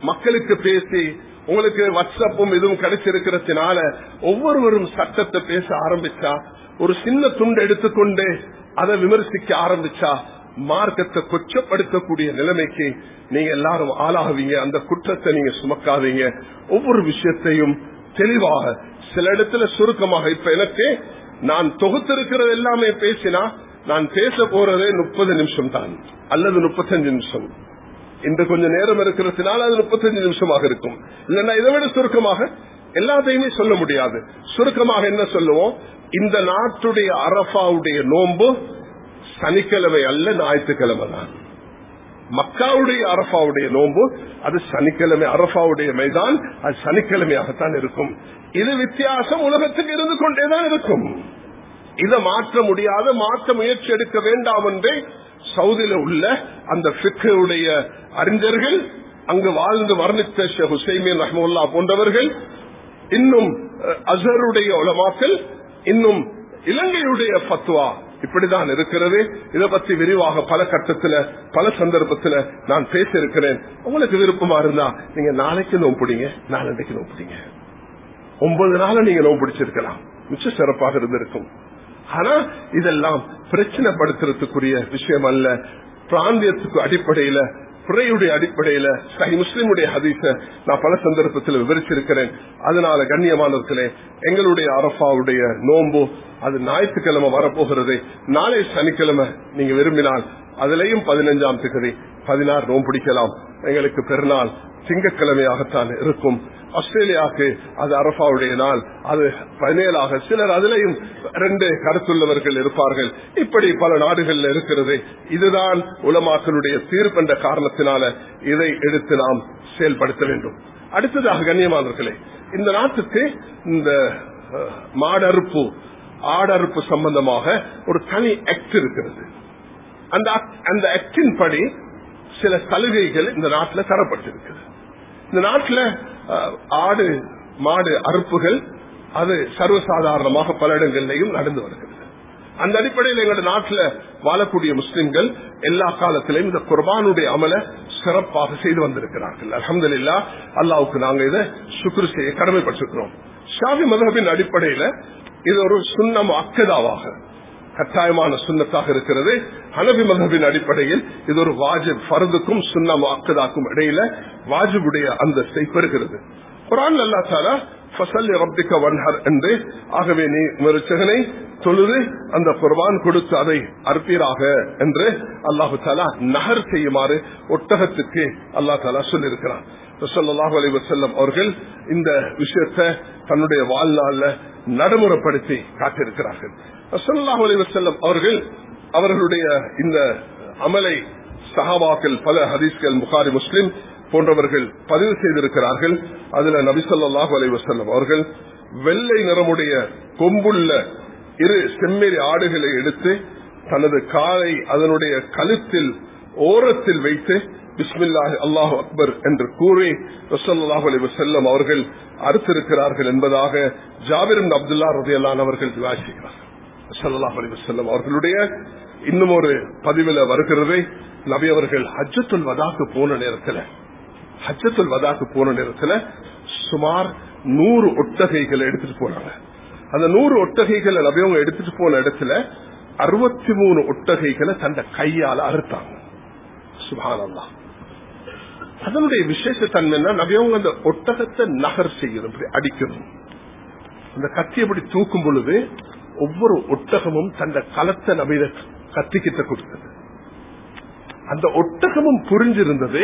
மக்களுக்கு பேசி உங்களுக்கு வாட்ஸ்அப்பும் இதுவும் கிடைச்சிருக்கிறதுனால ஒவ்வொருவரும் சட்டத்தை பேச ஆரம்பிச்சா ஒரு சின்ன துண்டு எடுத்துக்கொண்டு அதை விமர்சிக்க ஆரம்பிச்சா மார்க்கத்தை கொச்சப்படுத்தக்கூடிய நிலைமைக்கு நீங்க எல்லாரும் ஆளாகுவீங்க. அந்த குற்றத்தை நீங்க சுமக்காதீங்க. ஒவ்வொரு விஷயத்தையும் தெளிவாக சில இடத்துல சுருக்கமாக. இப்ப எனக்கு நான் தொகுத்திருக்கிறது எல்லாமே பேசினா நான் பேச போறதே முப்பது நிமிஷம் தான் அல்லது முப்பத்தஞ்சு நிமிஷம். இந்த கொஞ்ச நேரம் இருக்கிறதுனால அது முப்பத்தஞ்சு நிமிஷமாக இருக்கும். இல்லைன்னா இதை விட சுருக்கமாக எல்லாத்தையுமே சொல்ல முடியாது. சுருக்கமாக என்ன சொல்லுவோம்? இந்த நாட்டுடைய அரபாவுடைய நோன்பு சனிக்கிழமை அல்ல ஞாயிற்றுக்கிழமை தான். மக்காவுடைய அரபாவுடைய நோன்பு அது சனிக்கிழமை அரபாவுடைய மைதான் அது சனிக்கிழமையாகத்தான் இருக்கும். இது வித்தியாசம் உலகத்துக்கு இருந்து கொண்டேதான் இருக்கும். இதை மாற்ற முடியாத மாற்ற முயற்சி எடுக்க வேண்டாம் என்றே சவுதியில உள்ள அந்த பிக்குடைய அறிஞர்கள் அங்கு வாழ்ந்து வர்ணித்த ஷேக் ஹுசைமின் ரஹமுல்லா போன்றவர்கள் இன்னும் அசருடைய உலமாக்கல் இன்னும் இலங்கையுடைய பத்வா இப்படிதான் இருக்கிறது. இதை பற்றி விரிவாக பல கட்டத்துல பல சந்தர்ப்பத்துல நான் பேச இருக்கிறேன் உங்களுக்கு விருப்பமா இருந்தா நீங்க நாளைக்கு நோம்பிடிங்க நாளைக்கு நோம்பிடிங்க ஒன்பது நாள நீங்க நோம்பு பிடிச்சிருக்கலாம். மிச்ச சிறப்பாக இருந்திருக்கும். ஆனா இதெல்லாம் பிரச்சனைப்படுத்துறதுக்குரிய விஷயம் அல்ல. பிராந்தியத்துக்கு அடிப்படையில குறையுடைய அடிப்படையில சஹி முஸ்லிமுடைய ஹதீச நான் பல சந்தர்ப்பத்தில் விவரிச்சிருக்கிறேன். அதனால கண்ணியமானவர்களே எங்களுடைய அரபாவுடைய நோன்பு அது ஞாயிற்றுக்கிழமை வரப்போகிறது. நாளை சனிக்கிழமை நீங்க விரும்பினால் அதுலயும் பதினஞ்சாம் திகதி பதினாறு நோம் பிடிக்கலாம். எங்களுக்கு பெருநாள் திங்கக்கிழமையாகத்தான் இருக்கும். ஆஸ்திரேலியாவுக்கு அது அரபாவுடைய நாள். அது பதினேழாக சிலர் அதிலையும் ரெண்டு கருத்துள்ளவர்கள் இருப்பார்கள். இப்படி பல நாடுகள்ல இருக்கிறது. இதுதான் உலமாக்களுடைய தீர்ப்பென்ற காரணத்தினால இதை எடுத்து நாம் செயல்படுத்த வேண்டும். அடுத்ததாக கண்ணியமானவர்களே இந்த நாட்டுக்கு இந்த மாடறுப்பு ஆடறுப்பு சம்பந்தமாக ஒரு தனி ஆக்ட் இருக்கிறது. அந்த அந்த ஆக்டின் படி சில சலுகைகள் இந்த நாட்டில் தரப்பட்டிருக்கிறது இந்த நாட்டில் ஆடு மாடு அறுப்புகள் அது சர்வசாதாரணமாக பல இடங்களிலையும் நடந்து வருகிறது. அந்த அடிப்படையில் எங்களுடைய நாட்டில் வாழக்கூடிய முஸ்லிம்கள் எல்லா காலத்திலையும் இந்த குர்பானுடைய அமல சிறப்பாக செய்து வந்திருக்கிறார்கள். அலமது இல்லா அல்லாவுக்கு நாங்கள் இதை சுக்ரு செய்ய கடமைப்பட்டிருக்கிறோம். ஷாவி மதபின் அடிப்படையில் இது ஒரு சுண்ணம் அக்கதாவாக கட்டாயமான சுண்ணத்தாக இருக்கிறது. ஹனபி மதபின் அடிப்படையில் இது ஒரு வாஜிப் பரதுக்கும் சுண்ணம் அக்கதாக்கும் இடையில வாஜிபுடைய அந்தஸ்தை பெறுகிறது. குரான் அல்லா தாலா ஃபசல் ரப்திக்க வன்ஹர் என்று ஆகவே நீ மறுச்சகனை தொழுது அந்த குர்பான் கொடுத்து அதை அற்பீராக என்று அல்லாஹு தாலா நகர் செய்யுமாறு ஒட்டகத்துக்கு அல்லா தாலா சொல்லியிருக்கிறான். சொல்லாஹு அலி வசல்லம் அவர்கள் இந்த விஷயத்தை தன்னுடைய வாழ்நாளில் நடைமுறைப்படுத்தி காட்டியிருக்கிறார்கள். சொல்லாஹு அலி அவர்கள் அவர்களுடைய இந்த அமலை சஹாபாக்கள் பல ஹதீஸ்கள் முகாரி முஸ்லிம் போன்றவர்கள் பதிவு செய்திருக்கிறார்கள். அதுல நபிசல்லாஹு அலி வசல்லம் அவர்கள் வெள்ளை நிறமுடைய கொம்புள்ள இரு செம்மேறி ஆடுகளை எடுத்து தனது காலை அதனுடைய கழுத்தில் ஓரத்தில் வைத்து பிஸ்மில்லாஹ் அல்லாஹு அக்பர் என்று கூறி ரசல்லாஹு அலி வசல்லம் அவர்கள் அறுத்திருக்கிறார்கள் என்பதாக ஜாபிர் அப்துல்லா ரதியல்லான் அவர்கள் விவாசிக்கிறார்கள் சல்லாஹ் அலி வசல்லம் அவர்களுடைய இன்னும் ஒரு பதிவில் வருகிறது. நபி அவர்கள் ஹஜ்ஜத்துல் வதாக்கு போன நேரத்தில் ஹஜ்ஜத்துல் வதாக்கு போன நேரத்தில் சுமார் நூறு ஒட்டகைகளை எடுத்துட்டு போனாங்க. அந்த நூறு ஒட்டகைகளை நபியவங்க எடுத்துட்டு போன இடத்துல அறுபத்தி மூணு ஒட்டகைகளை தந்த கையால அறுத்தாங்க. சுபானந்தா அதனுடைய விசேஷத்தன்மைன்னா என்ன நபியவங்க அந்த ஒட்டகத்தை நகர் செய்யணும் இப்படி அடிக்கணும். அந்த கத்தி அப்படி தூக்கும் பொழுது ஒவ்வொரு ஒட்டகமும் தந்த களத்தை நபியில கத்திக்கிட்ட கொடுத்தது. அந்த ஒட்டகமும் புரிஞ்சிருந்தது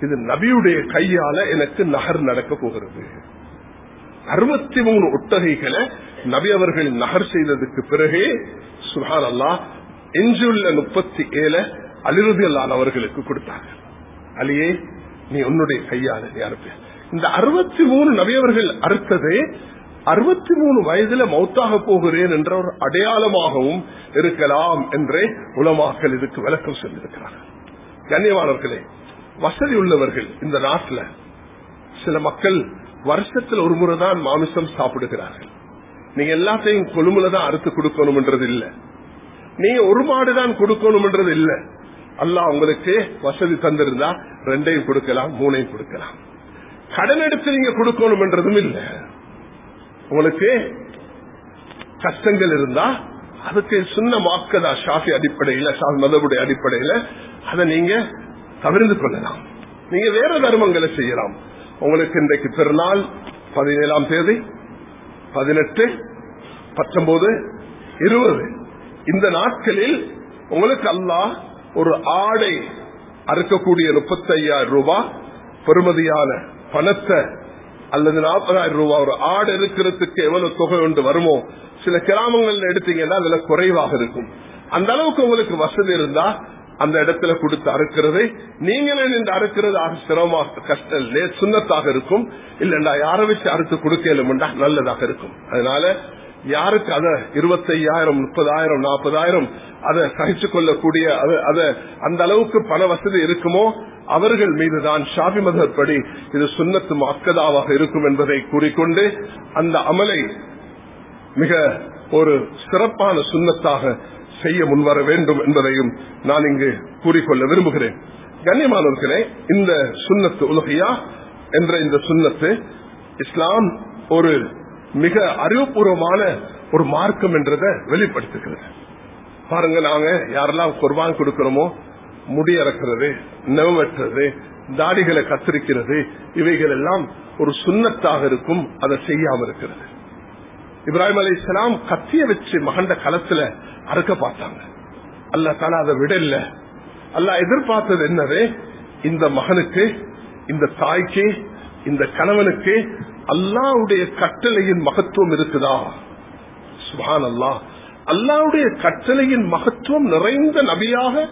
இது நபியுடைய கையால எனக்கு நகர் நடக்க போகிறது. அறுபத்தி மூணு ஒட்டகைகளை நபி அவர்கள் நகர் செய்ததுக்கு பிறகே சுஹான் அல்லா எஞ்சியுள்ள முப்பத்தி ஏழு அலிருதி அல்லான் அவர்களுக்கு கொடுத்தாங்க. அலியே நீ உன்னுடைய கையால நீ அறுப்ப இந்த அறுபத்தி மூணு நபியவர்கள் அறுத்ததே அறுபத்தி மூணு வயதுல மௌத்தாக போகிறேன் என்ற ஒரு அடையாளமாகவும் இருக்கலாம் என்றே உலமாக்கள் இதுக்கு விளக்கம் சொல்லியிருக்கிறார்கள் கண்ணியவானவர்களே வசதி உள்ளவர்கள் இந்த நாட்டில் சில மக்கள் வருஷத்தில் ஒரு முறை தான் மாமிசம் சாப்பிடுகிறார்கள். நீங்க எல்லாத்தையும் கொழும்புல தான் அறுத்து கொடுக்கணும்ன்றது இல்ல. நீங்க ஒரு மாடு தான் கொடுக்கணும்ன்றது இல்ல. அல்லா உங்களுக்கு வசதி தந்திருந்தா ரெண்டையும் கொடுக்கலாம் மூணையும் கொடுக்கலாம். கடன் எடுத்து நீங்க கொடுக்கணும்ன்றதும் இல்ல. உங்களுக்கு கஷ்டங்கள் இருந்தா அதுக்கு சுண்ண மாக்கதா ஷாஃபி அடிப்படையில ஷாஃபி மதபுடைய அடிப்படையில அதை நீங்க தவிர்த்து கொள்ளலாம். நீங்க வேற தர்மங்களை செய்யலாம். உங்களுக்கு இன்றைக்கு பிறநாள் பதினேழாம் தேதி பதினெட்டு பத்தொன்பது இருபது. இந்த நாட்களில் உங்களுக்கு அல்லாஹ் ஒரு ஆடை அறுக்கக்கூடிய முப்பத்தி ஐயாயிரம் ரூபாய் பெறுமதியான பணத்தை அல்லது நாற்பதாயிரம் ரூபாய் ஒரு ஆடு இருக்கிறதுக்கு எவ்வளவு தொகை ஒன்று வருமோ? சில கிராமங்கள்ல எடுத்தீங்கன்னா அதுல குறைவாக இருக்கும். அந்த அளவுக்கு உங்களுக்கு வசதி இருந்தா அந்த இடத்துல கொடுத்து அறுக்கிறது நீங்களே நின்று அறுக்கிறது சிரமமாக கஷ்டம் சுண்ணத்தாக இருக்கும். இல்லைண்டா யாரை வச்சு அறுத்து கொடுக்கலும்டா நல்லதாக இருக்கும். அதனால யாருக்கு அத இருபத்தையாயிரம் முப்பதாயிரம் நாற்பதாயிரம் அதை சகிச்சு கொள்ளக்கூடிய அதை அந்த அளவுக்கு பண வசதி இருக்குமோ? அவர்கள் மீதுதான் ஷாபி மதப்படி இது சுண்ணத்து மக்கதாவாக இருக்கும் என்பதை கூறிக்கொண்டு அந்த அமலை மிக ஒரு சிறப்பான சுண்ணத்தாக செய்ய முன்வர வேண்டும் என்பதையும் நான் இங்கு கூறிக்கொள்ள விரும்புகிறேன். கண்ணியமானவர்களே இந்த சுண்ணத்து உலகையா? என்ற இந்த சுண்ணத்து இஸ்லாம் ஒரு மிக அறிவுபூர்வமான ஒரு மார்க்கம் என்றதை வெளிப்படுத்துகிறது. பாருங்க நாங்க யாரெல்லாம் குர்பான் கொடுக்கிறோமோ முடி இறக்கிறது நெவமற்றது தாடிகளை கத்திரிக்கிறது இவைகள் எல்லாம் ஒரு சுண்ணத்தாக இருக்கும் அதை செய்யாம இருக்கிறது. இப்ராஹிம் அலி இஸ்லாம் கத்திய வச்சு மகண்ட களத்துல அறுக்க பார்த்தாங்க. அல்ல தானே அதை விடல. அல்ல எதிர்பார்த்தது என்னது? இந்த மகனுக்கு இந்த தாய்க்கு இந்த கணவனுக்கு அல்லாவுடைய கட்டளையின் மகத்துவம் இருக்குதா? சுபான் அல்லா அல்லாவுடைய கட்டளையின் மகத்துவம் நிறைந்த நபியாக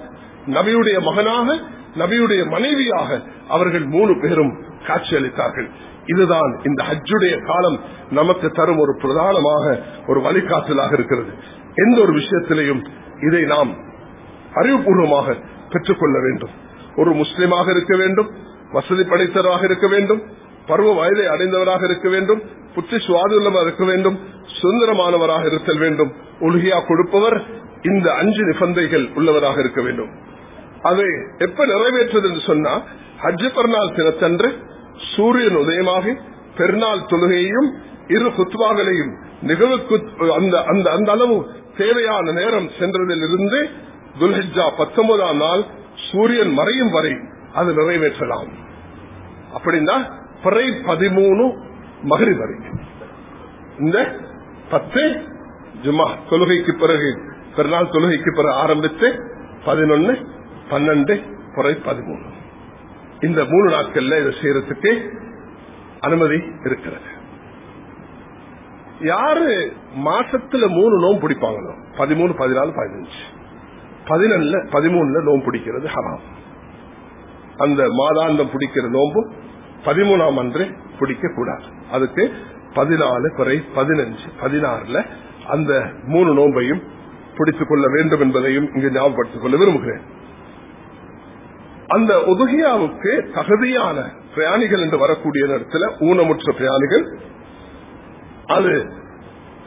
நபியுடைய மகனாக நபியுடைய மனைவியாக அவர்கள் மூணு பேரும் காட்சியளித்தார்கள் இதுதான் இந்த ஹஜ்ஜுடைய காலம் நமக்கு தரும் ஒரு பிரதானமாக ஒரு வழிகாட்டலாக இருக்கிறது. எந்த ஒரு விஷயத்திலையும் இதை நாம் அறிவுபூர்வமாக பெற்றுக்கொள்ள வேண்டும். ஒரு முஸ்லிமாக இருக்க வேண்டும் வசதி படைத்தவராக இருக்க வேண்டும் பருவ வயதை அடைந்தவராக இருக்க வேண்டும் புத்தி சுவாதுள்ளமாக இருக்க வேண்டும் சுதந்திரமானவராக இருத்தல் வேண்டும் உலகியா கொடுப்பவர் இந்த அஞ்சு நிபந்தைகள் உள்ளவராக இருக்க வேண்டும். அதை எப்ப நிறைவேற்றது என்று சொன்னா ஹஜ்ஜு பெருநாள் தினத்தன்று சூரியன் உதயமாகி பெருநாள் தொழுகையையும் இரு குத்துவாகளையும் நிகழ்வுக்கு அந்த அந்த அந்த அளவு தேவையான நேரம் சென்றதில் இருந்து பத்தொன்பதாம் நாள் சூரியன் மறையும் வரை அது நிறைவேற்றலாம். அப்படின்னா பிறை பதிமூணு மகரி வரை. இந்த பத்து ஜுமா தொழுகைக்கு பிறகு பிறநாள் தொழுகைக்கு பிறகு ஆரம்பித்து பதினொன்னு பன்னெண்டு பிறை பதிமூணு. இந்த மூணு நாட்கள்ல இதை செய்யறதுக்கு அனுமதி இருக்கிறது. யாரு மாசத்துல மூணு நோம்பு பிடிப்பாங்களோ? பதிமூணு பதினாலு பதினஞ்சு. பதினொன்னு பதிமூணுல நோம் பிடிக்கிறது ஹராம். அந்த மாதாந்தம் பிடிக்கிற நோம்பு பதிமூணாம் அன்று பிடிக்க கூடாது அதுக்கு பதினாலு குறை பதினஞ்சு பதினாறுல அந்த மூணு நோன்பையும் பிடித்துக் கொள்ள வேண்டும் என்பதையும் இங்கு ஞாபகப்படுத்திக் கொள்ள விரும்புகிறேன். அந்த ஒதுகியாவுக்கு தகுதியான பிரயாணிகள் என்று வரக்கூடிய நேரத்தில் ஊனமுற்ற பிரயாணிகள் அது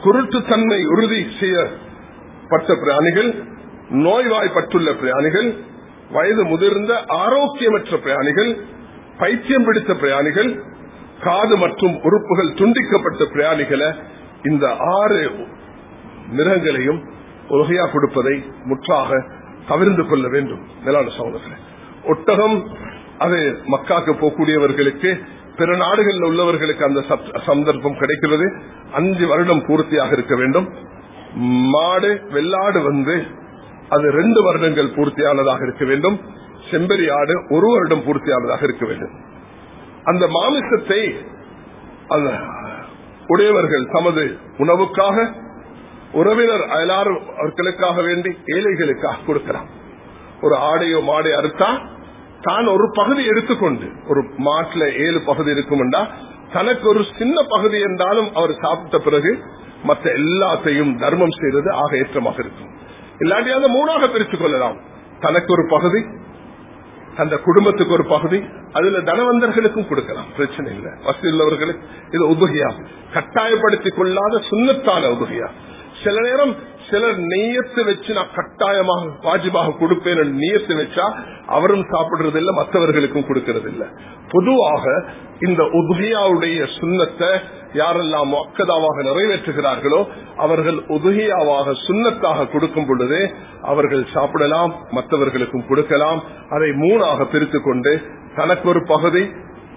குருட்டுத்தன்மை உறுதி செய்யப்பட்ட பிரயாணிகள் நோய்வாய்ப்பட்டுள்ள பிரயாணிகள் வயது முதிர்ந்த ஆரோக்கியமற்ற பிரயாணிகள் பைத்தியம் பிடித்த பிரயாணிகள் காது மற்றும் உறுப்புகள் துண்டிக்கப்பட்ட பிரயாணிகளை இந்த ஆறு மிருகங்களையும் உலகையா கொடுப்பதை முற்றாக தவிர்ந்து கொள்ள வேண்டும். மேலான சகோதரர்களே ஒட்டகம் அது மக்காக்கு போகக்கூடியவர்களுக்கு பிற நாடுகளில் உள்ளவர்களுக்கு அந்த சந்தர்ப்பம் கிடைக்கிறது. அஞ்சு வருடம் பூர்த்தியாக இருக்க வேண்டும். மாடு வெள்ளாடு வந்து அது ரெண்டு வருடங்கள் பூர்த்தியானதாக இருக்க வேண்டும். செம்பரி ஆடு ஒரு வருடம் பூர்த்தியானதாக இருக்க வேண்டும். அந்த மாமிசத்தை உடையவர்கள் தமது உணவுக்காக உறவினர் அயலாறு அவர்களுக்காக வேண்டி ஏழைகளுக்காக கொடுக்கலாம். ஒரு ஆடையோ மாடை அறுத்தா தான் ஒரு பகுதி எடுத்துக்கொண்டு ஒரு மாட்டுல ஏழு பகுதி இருக்கும்டா தனக்கு ஒரு சின்ன பகுதி என்றாலும் அவர் சாப்பிட்ட பிறகு மற்ற எல்லாத்தையும் தர்மம் செய்வது ஆக ஏற்றமாக இருக்கும். இல்லாட்டி அதை மூணாக பிரித்துக் கொள்ளலாம். தனக்கு ஒரு பகுதி அந்த குடும்பத்துக்கு ஒரு பகுதி அதுல தனவந்தர்களுக்கும் கொடுக்கலாம் பிரச்சனை இல்லை. வசதி உள்ளவர்களுக்கு இது உபகையா கட்டாயப்படுத்திக் கொள்ளாத சுண்ணத்தான உபகையா சில நேரம் சிலர் நெய்யத்து வச்சு நான் கட்டாயமாக வாஜிபாக கொடுப்பேன் நெய்யத்து வச்சா அவரும் சாப்பிடுறது இல்ல மற்றவர்களுக்கும் கொடுக்கறது இல்ல பொதுவாக இந்த உபகையாவுடைய சுண்ணத்தை யாரெல்லாம் மக்கதாவாக நிறைவேற்றுகிறார்களோ அவர்கள் உதுகையாவாக சுண்ணத்தாக கொடுக்கும் பொழுது அவர்கள் சாப்பிடலாம் மற்றவர்களுக்கும் கொடுக்கலாம். அதை மூணாக பிரித்துக் கொண்டு தனக்கு ஒரு பகுதி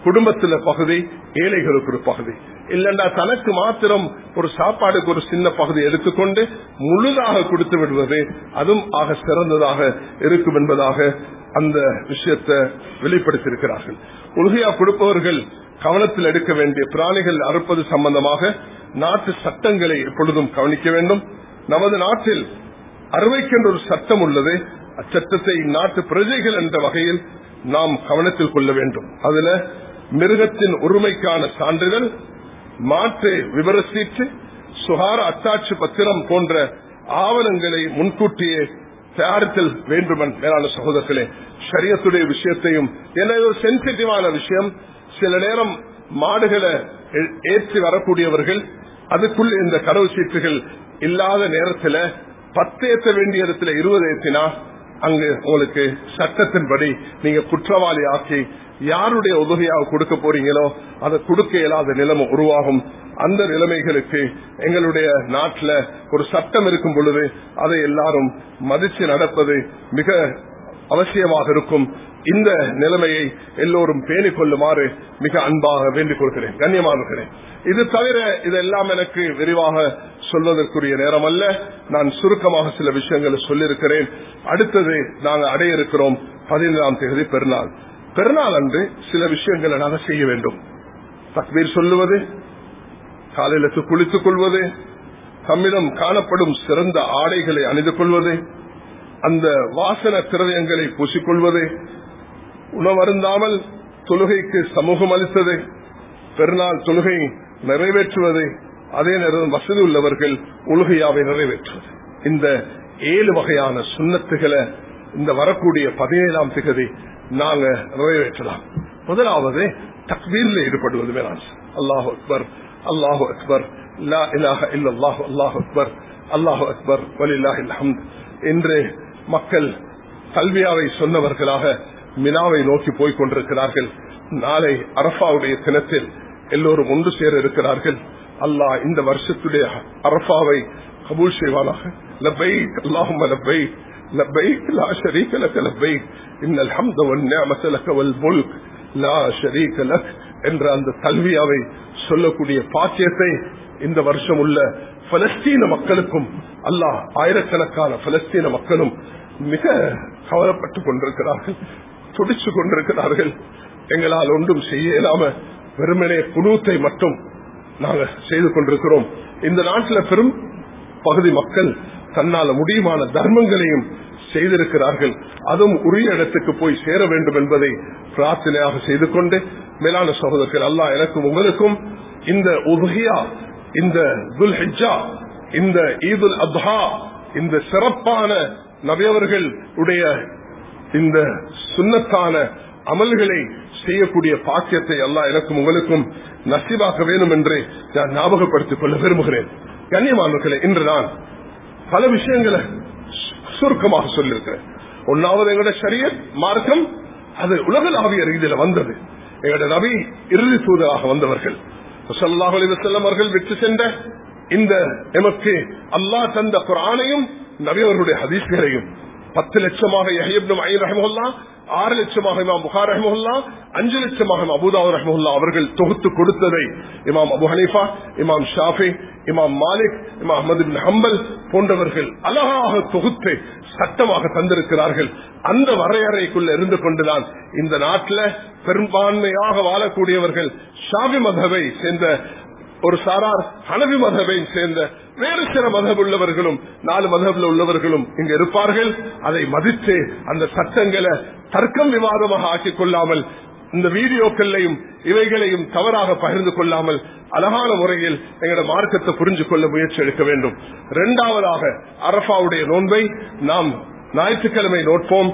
குடும்பத்துல பகுதி ஏழைகளுக்கு ஒரு பகுதி. இல்லைன்னா தனக்கு மாத்திரம் ஒரு சாப்பாடுக்கு ஒரு சின்ன பகுதி எடுத்துக்கொண்டு முழுதாக கொடுத்து விடுவது அதுவும் ஆக சிறந்ததாக இருக்கும் என்பதாக அந்த விஷயத்தை வெளிப்படுத்தியிருக்கிறார்கள். உலகையா கொடுப்பவர்கள் கவனத்தில் எடுக்க வேண்டிய பிராணிகள் அறுப்பது சம்பந்தமாக நாட்டு சட்டங்களை எப்பொழுதும் கவனிக்க வேண்டும். நமது நாட்டில் அறுவைக்கென்ற ஒரு சட்டம் உள்ளது. அச்சட்டத்தை நாட்டு பிரஜைகள் என்ற வகையில் நாம் கவனத்தில் கொள்ள வேண்டும். அதுல மிருகத்தின் உரிமைக்கான சான்றிதழ் மாற்று விவர சீட்டு சுகார அத்தாட்சி பத்திரம் போன்ற ஆவணங்களை முன்கூட்டியே தயாரித்தல் வேண்டுமன் மேலான சகோதரர்களே. சரியத்துடைய விஷயத்தையும் என்ன ஒரு சென்சிட்டிவான விஷயம். சில நேரம் மாடுகளை ஏற்றி வரக்கூடியவர்கள் அதுக்குள்ள இந்த கடவு சீட்டுகள் இல்லாத நேரத்தில் பத்து ஏற்ற வேண்டிய இடத்துல இருபது ஏற்றினா அங்கு உங்களுக்கு சட்டத்தின்படி நீங்க குற்றவாளி ஆக்கி யாருடைய உதவியாக கொடுக்க போறீங்களோ அதை கொடுக்க இயலாத நிலைமை உருவாகும். அந்த நிலைமைகளுக்கு எங்களுடைய நாட்டில் ஒரு சட்டம் இருக்கும் பொழுது அதை எல்லாரும் மதிச்சு நடப்பது மிக அவசியமாக இருக்கும். இந்த நிலைமையை எல்லோரும் பேணிக் கொள்ளுமாறு மிக அன்பாக வேண்டிக் கொள்கிறேன் கண்ணியமானுகிறேன் இது தவிர இதெல்லாம் எனக்கு விரிவாக சொல்வதற்குரிய நேரம் அல்ல நான் சுருக்கமாக சில விஷயங்களை சொல்லியிருக்கிறேன். அடுத்தது நாங்கள் அடைய இருக்கிறோம் பதினைந்தாம் தேதி பெருநாள். பெருநாள் அன்று சில விஷயங்களை நாங்கள் செய்ய வேண்டும். தக்மீர் சொல்லுவது காலையில குளித்துக் கொள்வது தம்மிடம் காணப்படும் சிறந்த ஆடைகளை அணிந்து கொள்வது அந்த வாசன திரவியங்களை பூசிக்கொள்வது உணவருந்தாமல் தொழுகைக்கு சமூகம் அளித்தது. பெருநாள் தொழுகை நிறைவேற்றுவது அதே நேரம் வசதி உள்ளவர்கள் உலகையாவை நிறைவேற்றுவது. இந்த ஏழு வகையான சுண்ணத்துகளை இந்த வரக்கூடிய பதினேழாம் திகதி நாங்க நிறைவேற்றலாம். முதலாவது தக்வீரில் ஈடுபடுவது மேலான் அல்லாஹு அக்பர் அல்லாஹு அக்பர் லா இலாஹ இல்லல்லாஹு அல்லாஹு அக்பர் அல்லாஹு அக்பர் வலில்லாஹில் ஹம்த் என்று மக்கள் கல்வியாவை சொன்னவர்களாக மினாவை நோக்கி போய்க் கொண்டிருக்கிறார்கள் நாளை அரபாவுடைய தினத்தில் எல்லோரும் ஒன்று சேர இருக்கிறார்கள் அல்லாஹ் இந்த வருஷத்துடைய அரபாவை கபூல் செய்வானாக لبيك اللهم لبيك لبيك لا شريك لك لبيك إن الحمد والنعمة لك والملك لا شريك لك என்ற அந்த கல்வியாவை சொல்லக்கூடிய பாக்கியத்தை இந்த வருஷம் உள்ள பலஸ்தீன மக்களுக்கும் அல்லாஹ் ஆயிரக்கணக்கான பலஸ்தீன மக்களும் மிக கவலைப்பட்டுக் கொண்டிருக்கிறார்கள் துடிச்சு கொண்டிருக்கிறார்கள். எங்களால் ஒன்றும் செய்ய இயலாம வெறுமனே குனூத்தை மட்டும் நாங்கள் செய்து கொண்டிருக்கிறோம். இந்த நாட்டில் பெரும் பகுதி மக்கள் தன்னால முடியுமான தர்மங்களையும் செய்திருக்கிறார்கள். அதுவும் உரிய இடத்துக்கு போய் சேர வேண்டும் என்பதை பிரார்த்தனையாக செய்து கொண்டு மேலான சகோதரர்கள் அல்லா எனக்கும் உங்களுக்கும் இந்த உபகியா இந்த துல் ஹிஜா இந்த ஈதுல் அப்ஹா இந்த சிறப்பான நபியவர்கள் உடைய இந்த சுண்ணத்தான அமல்களை செய்யக்கூடிய பாக்கியத்தை அல்லாஹ் எனக்கும் உங்களுக்கும் நசிவாக்க வேண்டும் என்று நான் ஞாபகப்படுத்திக் கொள்ள விரும்புகிறேன். கண்ணியமானவர்களே இன்று நான் பல விஷயங்களை சுருக்கமாக சொல்லியிருக்கிறேன். ஒன்னாவது எங்களோட சரியர் மார்க்கம் அது உலகளாவிய ரீதியில வந்தது. எங்களோட நபி இறுதி தூதராக வந்தவர்கள். ஸல்லல்லாஹு செல்லமர்கள் விற்று அவர்கள் சென்ற இந்த எமக்கு அல்லாஹ் தந்த குரானையும் நபி அவர்களுடைய ஹதீஸ்களையும் பத்து லட்சமாக ஆறு லட்சமாக இமாம் புகார் ரஹமுல்லா அஞ்சு லட்சமாக இமாம் அபுதாவு ரஹமுல்லா அவர்கள் தொகுத்து கொடுத்ததை இமாம் அபு ஹனீஃபா இமாம் ஷாஃபி இமாம் மாலிக் இமாம் அஹமது பின் ஹம்பல் போன்றவர்கள் அழகாக தொகுத்து சட்டமாக தந்திருக்கிறார்கள். அந்த வரையறைக்குள்ள இருந்து கொண்டுதான் இந்த நாட்டில் பெரும்பான்மையாக வாழக்கூடியவர்கள் ஷாபி மதவை சேர்ந்த ஒரு சாரார் ஹனவி மதபை சேர்ந்த வேறு சில மதம் உள்ளவர்களும் நாலு மதபில் உள்ளவர்களும் இங்கு இருப்பார்கள். அதை மதித்து அந்த சட்டங்களை தர்க்கம் விவாதமாக ஆக்கிக் கொள்ளாமல் இந்த வீடியோக்கள்லையும் இவைகளையும் தவறாக பகிர்ந்து கொள்ளாமல் அழகான முறையில் எங்களோட மார்க்கத்தை புரிஞ்சு கொள்ள முயற்சி எடுக்க வேண்டும். இரண்டாவதாக அரபாவுடைய நோன்பை நாம் ஞாயிற்றுக்கிழமை நோட்போம்.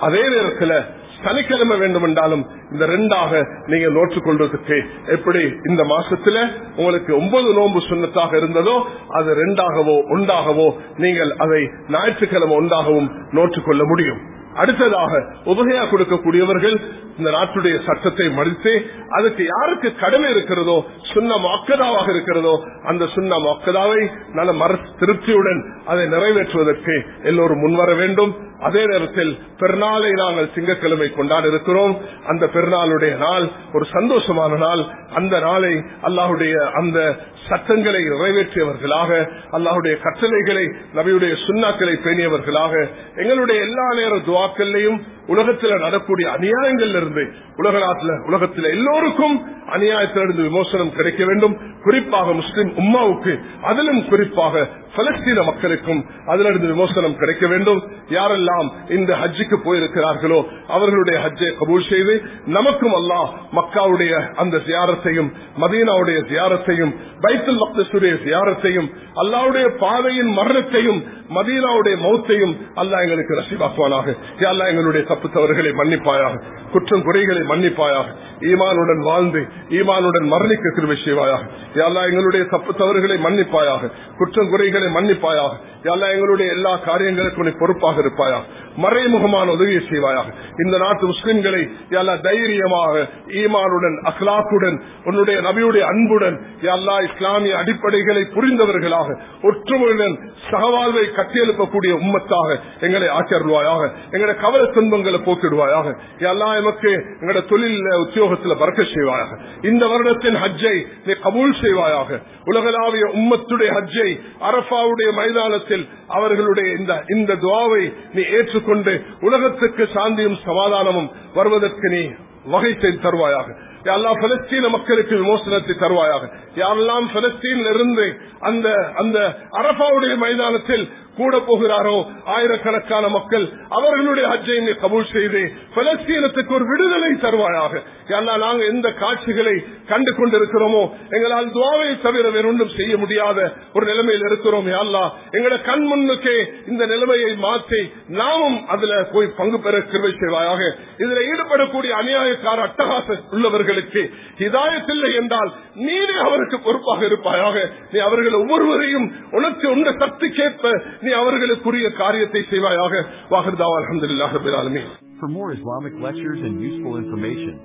அதே நேரத்தில் சனிக்கிழமை வேண்டும் என்றாலும் இந்த ரெண்டாக நீங்க நோற்று கொள்வதற்கு எப்படி இந்த மாசத்துல உங்களுக்கு ஒன்பது நோன்பு சுண்ணத்தாக இருந்ததோ அது ரெண்டாகவோ ஒன்றாகவோ நீங்கள் அதை ஞாயிற்றுக்கிழமை ஒன்றாகவும் நோற்றுக் கொள்ள முடியும். அடுத்ததாக உபகையா கொடுக்கக்கூடியவர்கள் இந்த நாட்டுடைய சட்டத்தை மதித்து அதுக்கு யாருக்கு கடமை இருக்கிறதோ சுண்ண அக்கதாவாக இருக்கிறதோ அந்த சுண்ண அக்கதாவை நல்ல மர திருப்தியுடன் அதை நிறைவேற்றுவதற்கு எல்லோரும் முன்வர வேண்டும். அதே நேரத்தில் பெருநாளை நாங்கள் திங்கட்கிழமை கொண்டாட இருக்கிறோம். அந்த பெருநாளுடைய நாள் ஒரு சந்தோஷமான நாள். அந்த நாளை அல்லாஹுடைய அந்த சட்டங்களை நிறைவேற்றியவர்களாக அல்லாஹுடைய கட்டளைகளை நபியுடைய சுண்ணாக்களை பேணியவர்களாக எங்களுடைய எல்லா நேர துவாக்கள்லையும் உலகத்தில் நடக்கூடிய அநியாயங்கள் இருந்து உலகத்தில் உலகத்தில் எல்லோருக்கும் அநியாயத்திலிருந்து விமோசனம் கிடைக்க வேண்டும். குறிப்பாக முஸ்லிம் உம்மாவுக்கு அதிலும் குறிப்பாக பலஸ்தீன மக்களுக்கும் அதிலிருந்து விமோசனம் கிடைக்க வேண்டும். யாரெல்லாம் இந்த ஹஜ்ஜுக்கு போயிருக்கிறார்களோ அவர்களுடைய ஹஜ்ஜை கபூல் செய்து நமக்கும் அல்லாஹ் மக்காவுடைய அந்த ஜியாரத்தையும் மதீனாவுடைய ஜியாரத்தையும் பை பைத்துல் மக்தசுடைய தியாரத்தையும் அல்லாவுடைய பாதையின் மரணத்தையும் மதீனாவுடைய மௌத்தையும் அல்லா எங்களுக்கு ரசிவாக்குவானாக அல்லாஹ் எங்களுடைய தப்பு தவறுகளை மன்னிப்பாயாக குற்றம் குறைகளை மன்னிப்பாயாக ஈமானுடன் வாழ்ந்து ஈமானுடன் மரணிக்க கிருவை செய்வாயாக யாழ்லா எங்களுடைய தப்பு தவறுகளை மன்னிப்பாயாக குற்றம் குறைகளை மன்னிப்பாயாக. யாழ்லா எங்களுடைய எல்லா காரியங்களுக்கும் நீ பொறுப்பாக இருப்பாயாக. மறைமுகமான உதவியை செய்வாயாக. இந்த நாட்டு முஸ்லிம்களை எல்லா தைரியமாக ஈமானுடன் அக்லாக்குடன் உன்னுடைய நபியுடைய அன்புடன் எல்லா இஸ்லாமிய அடிப்படைகளை புரிந்தவர்களாக ஒற்றுமையுடன் சகவாழ்வை கட்டியெழுப்பக்கூடிய உம்மத்தாக எங்களை ஆக்கியருவாயாக எங்களுடைய கவல துன்பங்களை போக்கிடுவாயாக. எல்லா எமக்கு எங்களுடைய தொழில் உத்தியோகத்தில் பறக்க செய்வாயாக. இந்த வருடத்தின் ஹஜ்ஜை நீ கபூல் செய்வாயாக. உலகளாவிய உம்மத்துடைய ஹஜ்ஜை அரபாவுடைய மைதானத்தில் அவர்களுடைய இந்த இந்த துவாவை நீ கொண்டு உலகத்துக்கு சாந்தியும் சமாதானமும் வருவதற்கு நீ வகை செய்து தருவாயாக. யாரெல்லாம் பலஸ்தீன மக்களுக்கு விமோசனத்தை தருவாயாக. யாரெல்லாம் பலஸ்தீனில் இருந்து அந்த அந்த அரபாவுடைய மைதானத்தில் கூட போகிறாரோ? ஆயிரக்கணக்கான மக்கள் அவர்களுடைய ஹஜ்ஜை கபூல் செய்து பலஸ்தீனத்துக்கு ஒரு விடுதலை தருவாயாக. ஏன்னா நாங்க எந்த காட்சிகளை கண்டு கொண்டிருக்கிறோமோ எங்களால் துவாவை தவிர வேறொன்றும் செய்ய முடியாத ஒரு நிலைமையில் இருக்கிறோம். யாழ்லா எங்களை கண் முன்னுக்கே இந்த நிலைமையை மாற்றி நாமும் அதுல போய் பங்கு பெற கிருவை செய்வாயாக. இதுல ஈடுபடக்கூடிய அநியாயக்கார அட்டகாச உள்ளவர்களுக்கு இதாயத்தில்லை என்றால் நீனே அவருக்கு பொறுப்பாக இருப்பாயாக. நீ அவர்கள் ஒவ்வொருவரையும் உனக்கு உண்ட சக்திக்கேற்ப நீ அவர்களுக்குரிய காரியத்தை செய்வாயாக வாகர்தாவா அலமதுல்லாஹ் ரபில் ஆலமீன் For more Islamic lectures and useful information,